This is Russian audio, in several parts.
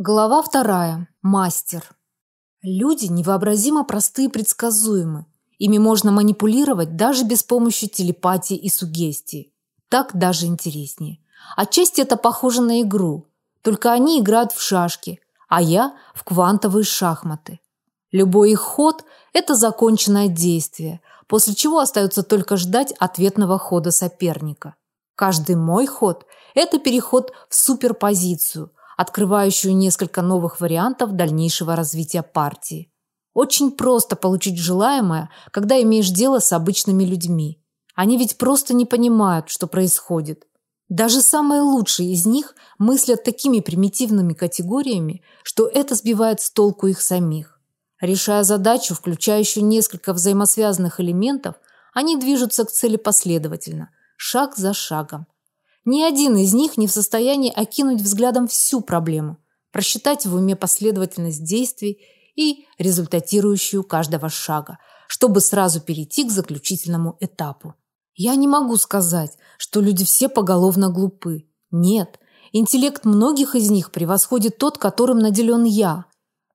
Глава вторая. Мастер. Люди невообразимо простые и предсказуемы. Ими можно манипулировать даже без помощи телепатии и сугестии. Так даже интереснее. Отчасти это похоже на игру. Только они играют в шашки, а я в квантовые шахматы. Любой их ход – это законченное действие, после чего остается только ждать ответного хода соперника. Каждый мой ход – это переход в суперпозицию – открывающую несколько новых вариантов дальнейшего развития партии. Очень просто получить желаемое, когда имеешь дело с обычными людьми. Они ведь просто не понимают, что происходит. Даже самые лучшие из них мыслят такими примитивными категориями, что это сбивает с толку их самих. Решая задачу, включающую несколько взаимосвязанных элементов, они движутся к цели последовательно, шаг за шагом. Ни один из них не в состоянии окинуть взглядом всю проблему, просчитать в уме последовательность действий и результатирующую каждого шага, чтобы сразу перейти к заключительному этапу. Я не могу сказать, что люди все поголовно глупы. Нет, интеллект многих из них превосходит тот, которым наделен я.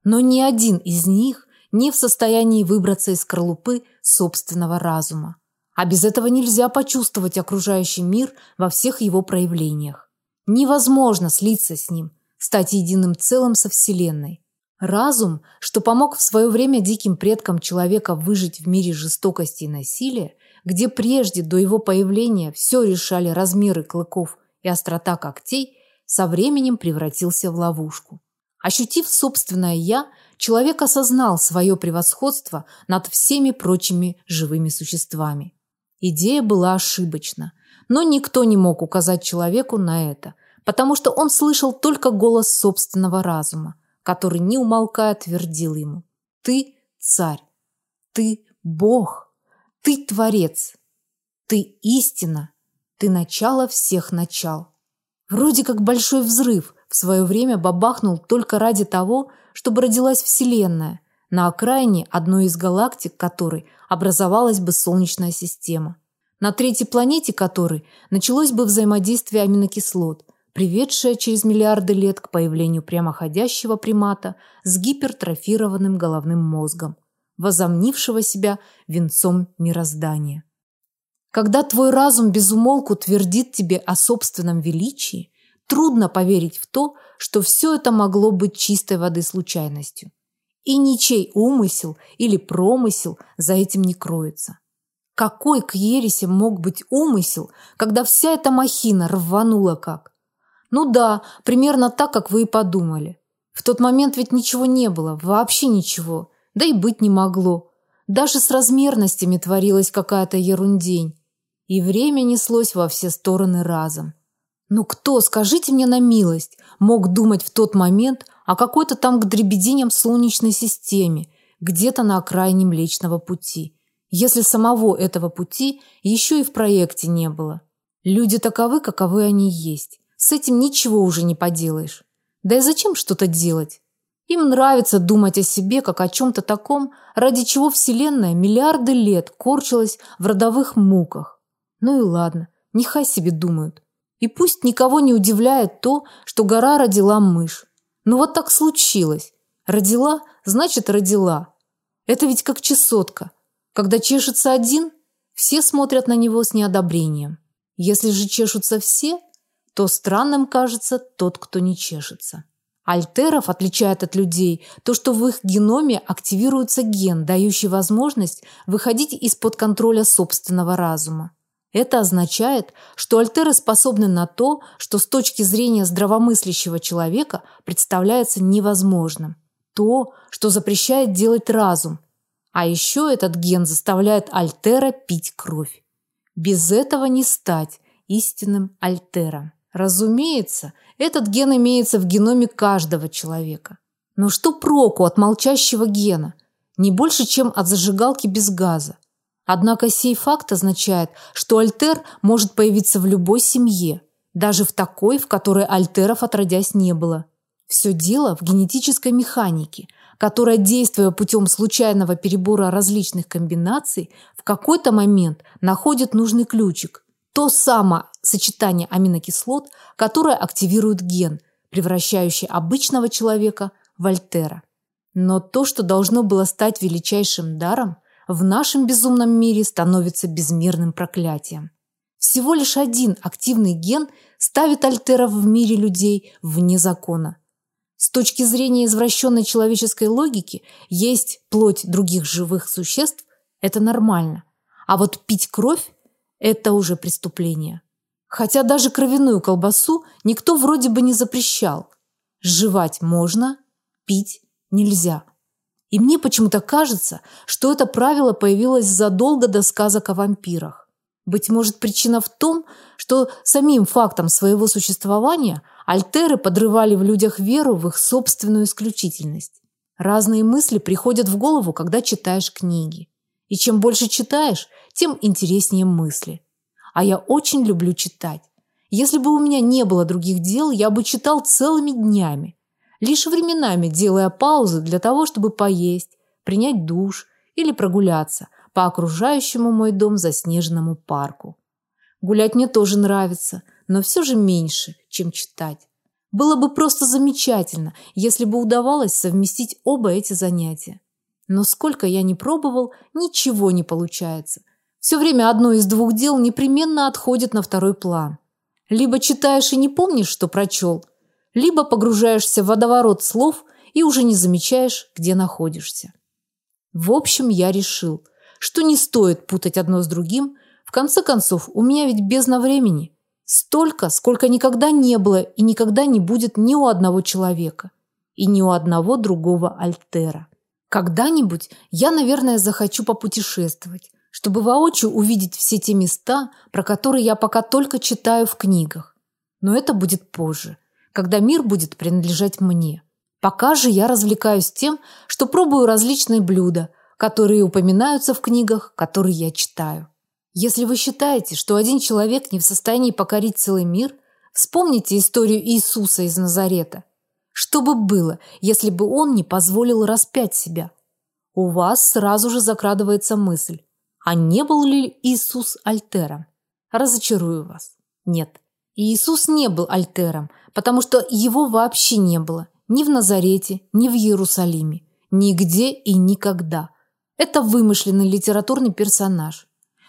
Но ни один из них не в состоянии выбраться из скорлупы собственного разума. А без этого нельзя почувствовать окружающий мир во всех его проявлениях. Невозможно слиться с ним, стать единым целым со Вселенной. Разум, что помог в свое время диким предкам человека выжить в мире жестокости и насилия, где прежде до его появления все решали размеры клыков и острота когтей, со временем превратился в ловушку. Ощутив собственное «я», человек осознал свое превосходство над всеми прочими живыми существами. Идея была ошибочна, но никто не мог указать человеку на это, потому что он слышал только голос собственного разума, который не умолкая твердил ему: "Ты царь, ты Бог, ты творец, ты истина, ты начало всех начал". Вроде как большой взрыв в свое время бабахнул только ради того, чтобы родилась вселенная, на окраине одной из галактик которой образовалась бы Солнечная система, на третьей планете которой началось бы взаимодействие аминокислот, приведшее через миллиарды лет к появлению прямоходящего примата с гипертрофированным головным мозгом, возомнившего себя венцом мироздания. Когда твой разум безумолку твердит тебе о собственном величии, трудно поверить в то, что все это могло быть чистой воды случайностью и ничей умысел или промысел за этим не кроется. Какой к ереси мог быть умысел, когда вся эта махина рванула как? Ну да, примерно так, как вы и подумали. В тот момент ведь ничего не было, вообще ничего, да и быть не могло. Даже с размерностями творилась какая-то ерундень. И время неслось во все стороны разом. Ну кто, скажите мне на милость, мог думать в тот момент о какой-то там к дребеденям солнечной системе, где-то на окраине Млечного пути, если самого этого пути еще и в проекте не было? Люди таковы, каковы они есть. С этим ничего уже не поделаешь. Да и зачем что-то делать? Им нравится думать о себе как о чем-то таком, ради чего Вселенная миллиарды лет корчилась в родовых муках. Ну и ладно, нехай себе думают. И пусть никого не удивляет то, что гора родила мышь. Ну вот так случилось. Родила, значит родила. Это ведь как чесотка. Когда чешется один, все смотрят на него с неодобрением. Если же чешутся все, то странным кажется тот, кто не чешется. Альтеров отличает от людей то, что в их геноме активируется ген, дающий возможность выходить из-под контроля собственного разума. Это означает, что альтеры способны на то, что с точки зрения здравомыслящего человека представляется невозможным. То, что запрещает делать разум. А еще этот ген заставляет альтера пить кровь. Без этого не стать истинным альтером. Разумеется, этот ген имеется в геноме каждого человека. Но что проку от молчащего гена? Не больше, чем от зажигалки без газа. Однако сей факт означает, что альтер может появиться в любой семье, даже в такой, в которой альтеров отродясь не было. Все дело в генетической механике, которая, действуя путем случайного перебора различных комбинаций, в какой-то момент находит нужный ключик, то самое сочетание аминокислот, которое активирует ген, превращающий обычного человека в Альтера. Но то, что должно было стать величайшим даром, в нашем безумном мире становится безмерным проклятием. Всего лишь один активный ген ставит альтеров в мире людей вне закона. С точки зрения извращенной человеческой логики, есть плоть других живых существ – это нормально. А вот пить кровь – это уже преступление. Хотя даже кровяную колбасу никто вроде бы не запрещал. Жевать можно, пить нельзя. И мне почему-то кажется, что это правило появилось задолго до сказок о вампирах. Быть может, причина в том, что самим фактом своего существования альтеры подрывали в людях веру в их собственную исключительность. Разные мысли приходят в голову, когда читаешь книги. И чем больше читаешь, тем интереснее мысли. А я очень люблю читать. Если бы у меня не было других дел, я бы читал целыми днями лишь временами делая паузы для того, чтобы поесть, принять душ или прогуляться по окружающему мой дом заснеженному парку. Гулять мне тоже нравится, но все же меньше, чем читать. Было бы просто замечательно, если бы удавалось совместить оба эти занятия. Но сколько я не пробовал, ничего не получается. Все время одно из двух дел непременно отходит на второй план. Либо читаешь и не помнишь, что прочел, либо погружаешься в водоворот слов и уже не замечаешь, где находишься. В общем, я решил, что не стоит путать одно с другим. В конце концов, у меня ведь бездна времени. Столько, сколько никогда не было и никогда не будет ни у одного человека и ни у одного другого альтера. Когда-нибудь я, наверное, захочу попутешествовать, чтобы воочию увидеть все те места, про которые я пока только читаю в книгах. Но это будет позже, когда мир будет принадлежать мне. Пока же я развлекаюсь тем, что пробую различные блюда, которые упоминаются в книгах, которые я читаю. Если вы считаете, что один человек не в состоянии покорить целый мир, вспомните историю Иисуса из Назарета. Что бы было, если бы он не позволил распять себя? У вас сразу же закрадывается мысль, а не был ли Иисус альтером? Разочарую вас. Нет. Иисус не был альтером, потому что его вообще не было ни в Назарете, ни в Иерусалиме, нигде и никогда. Это вымышленный литературный персонаж.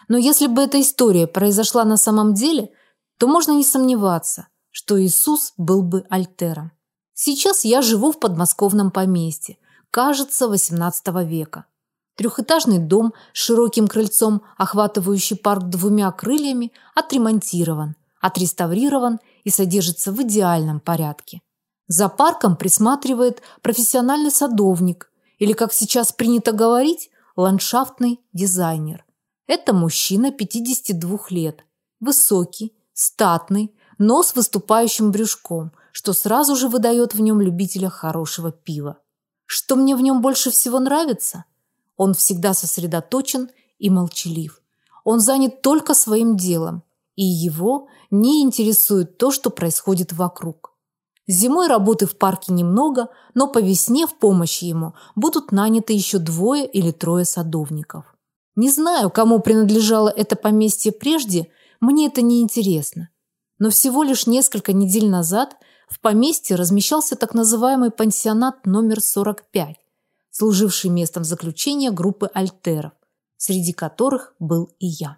Но если бы эта история произошла на самом деле, то можно не сомневаться, что Иисус был бы альтером. Сейчас я живу в подмосковном поместье, кажется, XVIII века. Трехэтажный дом с широким крыльцом, охватывающий парк двумя крыльями, отремонтирован – отреставрирован и содержится в идеальном порядке. За парком присматривает профессиональный садовник или, как сейчас принято говорить, ландшафтный дизайнер. Это мужчина 52 лет, высокий, статный, но с выступающим брюшком, что сразу же выдает в нем любителя хорошего пива. Что мне в нем больше всего нравится? Он всегда сосредоточен и молчалив. Он занят только своим делом, и его не интересует то, что происходит вокруг. Зимой работы в парке немного, но по весне в помощь ему будут наняты еще двое или трое садовников. Не знаю, кому принадлежало это поместье прежде, мне это не интересно. Но всего лишь несколько недель назад в поместье размещался так называемый пансионат номер 45, служивший местом заключения группы альтеров, среди которых был и я.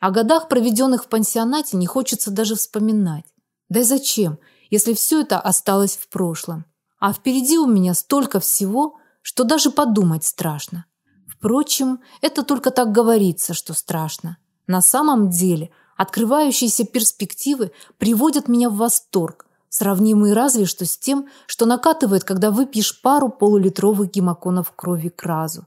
О годах, проведенных в пансионате, не хочется даже вспоминать. Да и зачем, если все это осталось в прошлом? А впереди у меня столько всего, что даже подумать страшно. Впрочем, это только так говорится, что страшно. На самом деле, открывающиеся перспективы приводят меня в восторг, сравнимый разве что с тем, что накатывает, когда выпьешь пару полулитровых гемоконов крови к разу.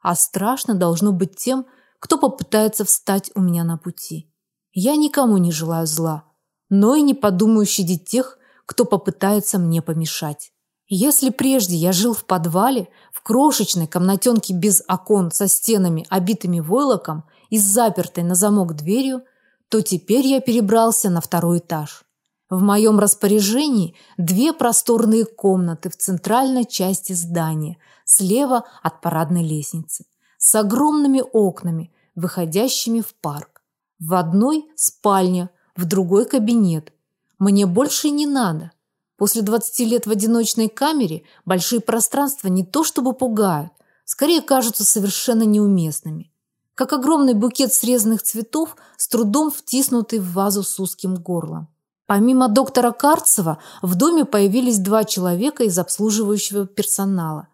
А страшно должно быть тем, кто попытается встать у меня на пути. Я никому не желаю зла, но и не подумаю щадить тех, кто попытается мне помешать. Если прежде я жил в подвале, в крошечной комнатенке без окон со стенами, обитыми войлоком и с запертой на замок дверью, то теперь я перебрался на второй этаж. В моем распоряжении две просторные комнаты в центральной части здания, слева от парадной лестницы с огромными окнами, выходящими в парк. В одной спальня, в другой кабинет. Мне больше не надо. После 20 лет в одиночной камере большие пространства не то чтобы пугают, скорее кажутся совершенно неуместными. Как огромный букет срезанных цветов, с трудом втиснутый в вазу с узким горлом. Помимо доктора Карцева, в доме появились два человека из обслуживающего персонала.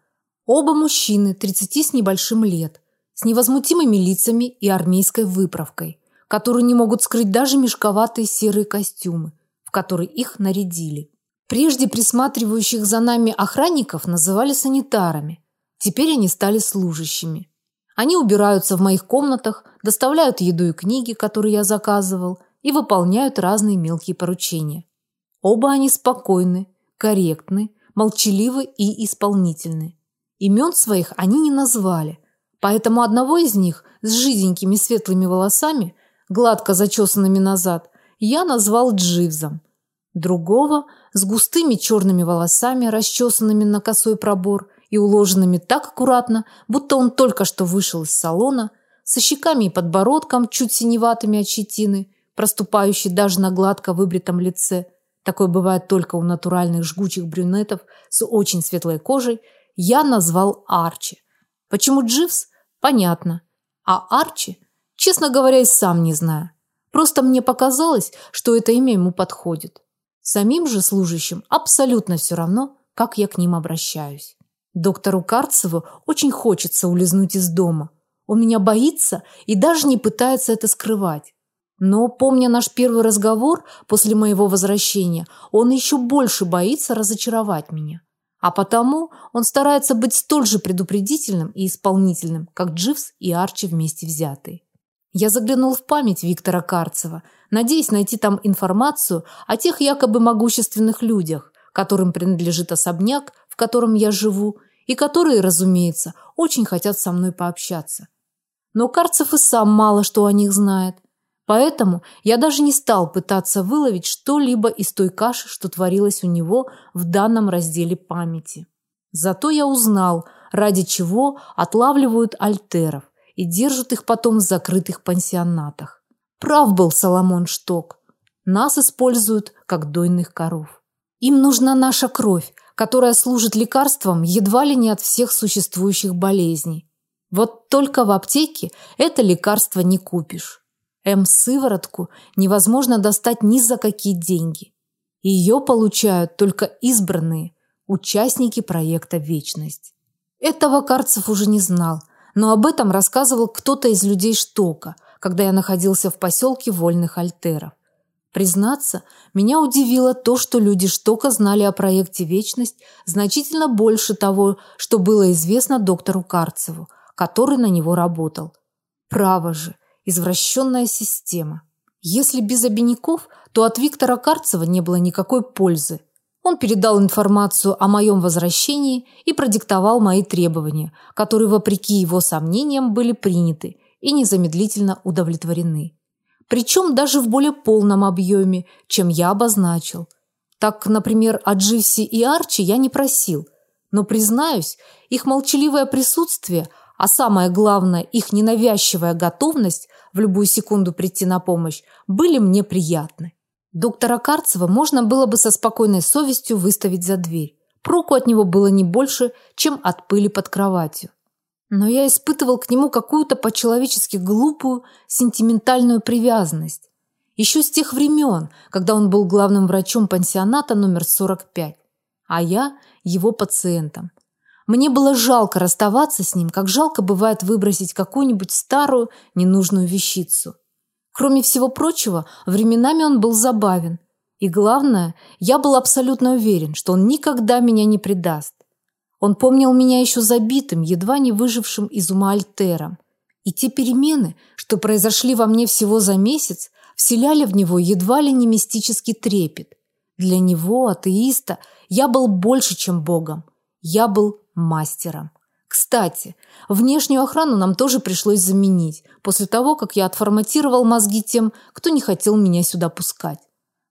Оба мужчины, 30 с небольшим лет, с невозмутимыми лицами и армейской выправкой, которую не могут скрыть даже мешковатые серые костюмы, в которые их нарядили. Прежде присматривающих за нами охранников называли санитарами. Теперь они стали служащими. Они убираются в моих комнатах, доставляют еду и книги, которые я заказывал, и выполняют разные мелкие поручения. Оба они спокойны, корректны, молчаливы и исполнительны. Имен своих они не назвали, поэтому одного из них с жиденькими светлыми волосами, гладко зачесанными назад, я назвал Дживзом – Другого с густыми черными волосами, расчесанными на косой пробор и уложенными так аккуратно, будто он только что вышел из салона, со щеками и подбородком, чуть синеватыми от щетины, проступающей даже на гладко выбритом лице. Такое бывает только у натуральных жгучих брюнетов с очень светлой кожей. Я назвал Арчи. Почему Дживс? Понятно. А Арчи, честно говоря, и сам не знаю. Просто мне показалось, что это имя ему подходит. Самим же служащим абсолютно все равно, как я к ним обращаюсь. Доктору Карцеву очень хочется улизнуть из дома. Он меня боится и даже не пытается это скрывать. Но, помня наш первый разговор после моего возвращения, он еще больше боится разочаровать меня. А потому он старается быть столь же предупредительным и исполнительным, как Дживс и Арчи вместе взятые. Я заглянул в память Виктора Карцева, надеясь найти там информацию о тех якобы могущественных людях, которым принадлежит особняк, в котором я живу, и которые, разумеется, очень хотят со мной пообщаться. Но Карцев и сам мало что о них знает. Поэтому я даже не стал пытаться выловить что-либо из той каши, что творилось у него в данном разделе памяти. Зато я узнал, ради чего отлавливают альтеров и держат их потом в закрытых пансионатах. Прав был Соломон Шток. Нас используют как дойных коров. Им нужна наша кровь, которая служит лекарством едва ли не от всех существующих болезней. Вот только в аптеке это лекарство не купишь. М-сыворотку невозможно достать ни за какие деньги. Ее получают только избранные, участники проекта «Вечность». Этого Карцев уже не знал, но об этом рассказывал кто-то из людей Штока, когда я находился в поселке Вольных Альтеров. Признаться, меня удивило то, что люди Штока знали о проекте «Вечность» значительно больше того, что было известно доктору Карцеву, который на него работал. Право же, извращенная система. Если без обиняков, то от Виктора Карцева не было никакой пользы. Он передал информацию о моем возвращении и продиктовал мои требования, которые, вопреки его сомнениям, были приняты и незамедлительно удовлетворены. Причем даже в более полном объеме, чем я обозначил. Так, например, о Дживси и Арчи я не просил, но, признаюсь, их молчаливое присутствие, а самое главное, их ненавязчивая готовность в любую секунду прийти на помощь, были мне приятны. Доктора Карцева можно было бы со спокойной совестью выставить за дверь. Проку от него было не больше, чем от пыли под кроватью. Но я испытывал к нему какую-то по-человечески глупую, сентиментальную привязанность. Еще с тех времен, когда он был главным врачом пансионата номер 45, а я его пациентом. Мне было жалко расставаться с ним, как жалко бывает выбросить какую-нибудь старую ненужную вещицу. Кроме всего прочего, временами он был забавен. И главное, я был абсолютно уверен, что он никогда меня не предаст. Он помнил меня еще забитым, едва не выжившим из ума альтером. И те перемены, что произошли во мне всего за месяц, вселяли в него едва ли не мистический трепет. Для него, атеиста, я был больше, чем богом. Я был мастером. Кстати, внешнюю охрану нам тоже пришлось заменить, после того, как я отформатировал мозги тем, кто не хотел меня сюда пускать.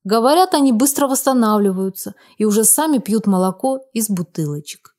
Говорят, они быстро восстанавливаются и уже сами пьют молоко из бутылочек.